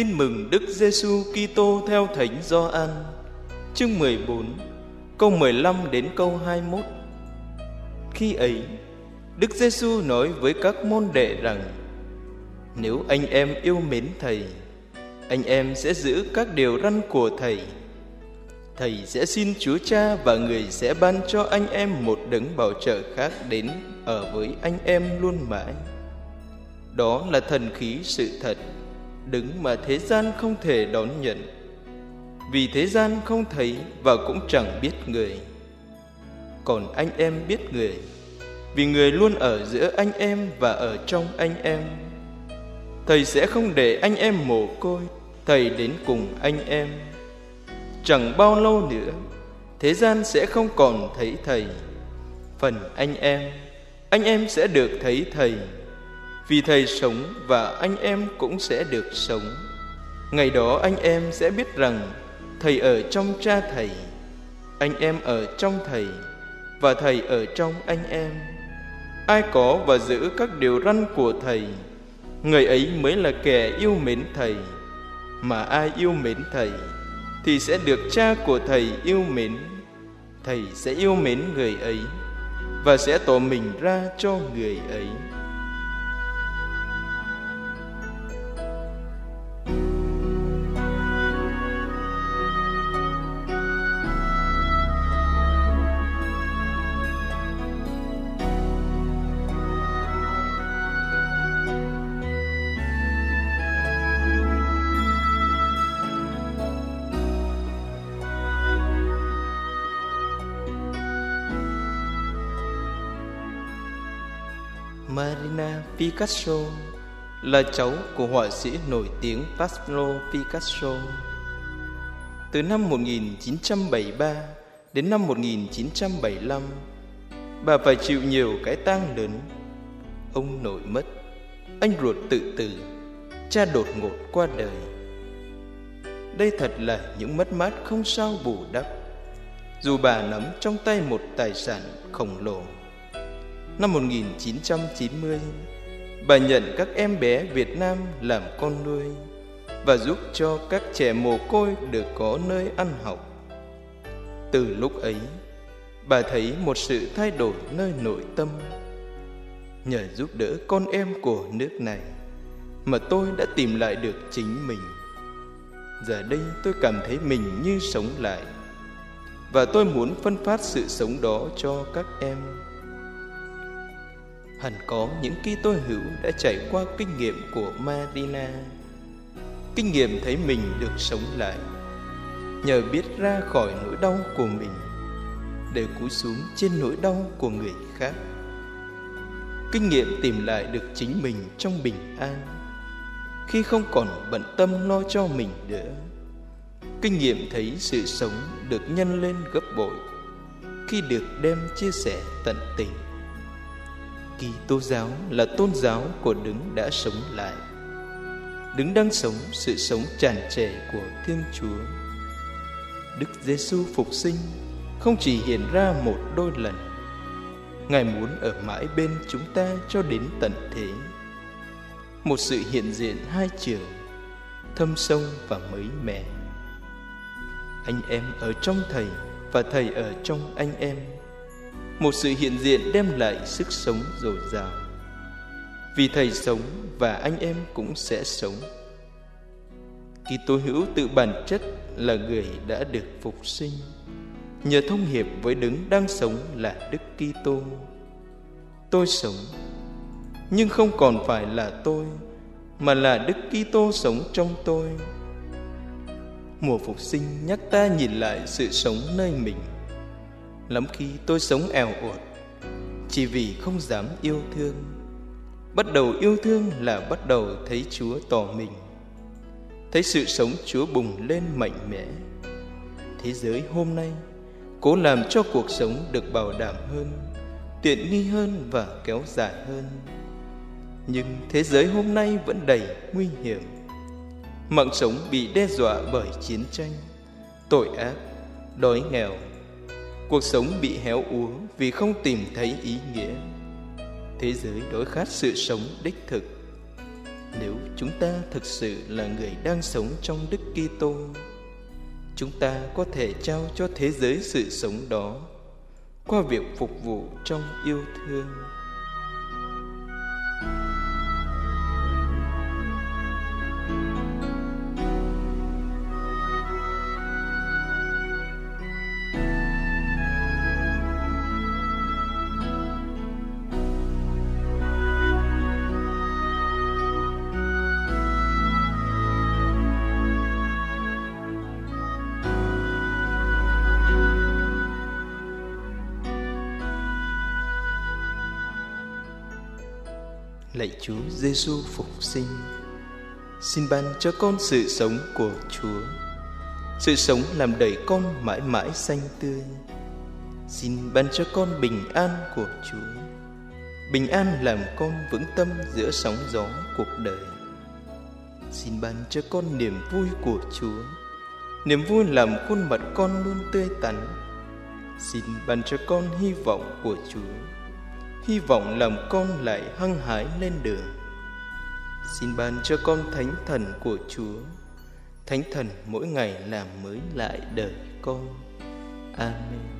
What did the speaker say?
Tin mừng Đức Giêsu Kitô theo Thánh Gioan, chương 14, câu 15 đến câu 21. Khi ấy, Đức Giêsu nói với các môn đệ rằng: Nếu anh em yêu mến Thầy, anh em sẽ giữ các điều răn của Thầy. Thầy sẽ xin Chúa Cha và người sẽ ban cho anh em một đấng bảo trợ khác đến ở với anh em luôn mãi. Đó là thần khí sự thật đứng mà thế gian không thể đón nhận. Vì thế gian không thấy và cũng chẳng biết người. Còn anh em biết người. Vì người luôn ở giữa anh em và ở trong anh em. Thầy sẽ không để anh em mồ côi, thầy đến cùng anh em. Chẳng bao lâu nữa, thế gian sẽ không còn thấy thầy. Phần anh em anh em sẽ được thấy thầy vì thầy sống và anh em cũng sẽ được sống. Ngày đó anh em sẽ biết rằng thầy ở trong cha thầy, anh em ở trong thầy và thầy ở trong anh em. Ai có và giữ các điều răn của thầy, người ấy mới là kẻ yêu mến thầy. Mà ai yêu mến thầy thì sẽ được cha của thầy yêu mến. Thầy sẽ yêu mến người ấy và sẽ tỏ mình ra cho người ấy. Marina Picasso là cháu của họa sĩ nổi tiếng Pablo Picasso. Từ năm 1973 đến năm 1975, bà phải chịu nhiều cái tang lớn. Ông nội mất, anh ruột tự tử, cha đột ngột qua đời. Đây thật là những mất mát không sao bù đắp, dù bà nắm trong tay một tài sản khổng lồ năm 1990, bà nhận các em bé Việt Nam làm con nuôi và giúp cho các trẻ mồ côi được có nơi ăn học. Từ lúc ấy, bà thấy một sự thay đổi nơi nội tâm. Nhờ giúp đỡ con em của nước này mà tôi đã tìm lại được chính mình. Giờ đây tôi cảm thấy mình như sống lại và tôi muốn phân phát sự sống đó cho các em hẳn có những Kitô hữu đã trải qua kinh nghiệm của Marina. Kinh nghiệm thấy mình được sống lại, nhờ biết ra khỏi nỗi đau của mình, để cúi xuống trên nỗi đau của người khác. Kinh nghiệm tìm lại được chính mình trong bình an, khi không còn bận tâm lo cho mình nữa. Kinh nghiệm thấy sự sống được nhân lên gấp bội khi được đem chia sẻ tận tình Kitô giáo là tôn giáo của đấng đã sống lại. Đấng đang sống sự sống tràn trề của Thiên Chúa. Đức Giêsu phục sinh không chỉ hiện ra một đôi lần. Ngài muốn ở mãi bên chúng ta cho đến tận thế. Một sự hiện diện hai chiều, thâm sâu và mới mẻ. Anh em ở trong Thầy và Thầy ở trong anh em một sự hiện diện đem lại sức sống dồi dào vì thầy sống và anh em cũng sẽ sống Kitô hữu tự bản chất là người đã được phục sinh nhờ thông hiệp với đấng đang sống là Đức Kitô. Tôi sống, nhưng không còn phải là tôi, mà là Đức Kitô sống trong tôi. Mùa phục sinh nhắc ta nhìn lại sự sống nơi mình lắm khi tôi sống eo uột. Chỉ vì không dám yêu thương. Bắt đầu yêu thương là bắt đầu thấy chúa tỏ mình. Thấy sự sống chúa bùng lên mạnh mẽ. Thế giới hôm nay, cố làm cho cuộc sống được bảo đảm hơn, tiện nghi hơn và kéo dài hơn. Nhưng thế giới hôm nay vẫn đầy nguy hiểm. Mạng sống bị đe dọa bởi chiến tranh, tội ác, đói nghèo cuộc sống bị héo úa vì không tìm thấy ý nghĩa thế giới đối khát sự sống đích thực nếu chúng ta thực sự là người đang sống trong Đức Kitô, chúng ta có thể trao cho thế giới sự sống đó qua việc phục vụ trong yêu thương. Lạy Chúa Giêsu phục sinh. Xin ban cho con sự sống của Chúa. Sự sống làm đầy con mãi mãi xanh tươi. Xin ban cho con bình an của Chúa. Bình an làm con vững tâm giữa sóng gió cuộc đời. Xin ban cho con niềm vui của Chúa. Niềm vui làm khuôn mặt con luôn tươi tắn. Xin ban cho con hy vọng của Chúa hy vọng làm con lại hăng hái lên đường. Xin ban cho con thánh thần của chúa. Thánh thần mỗi ngày làm mới lại đời con. Amen.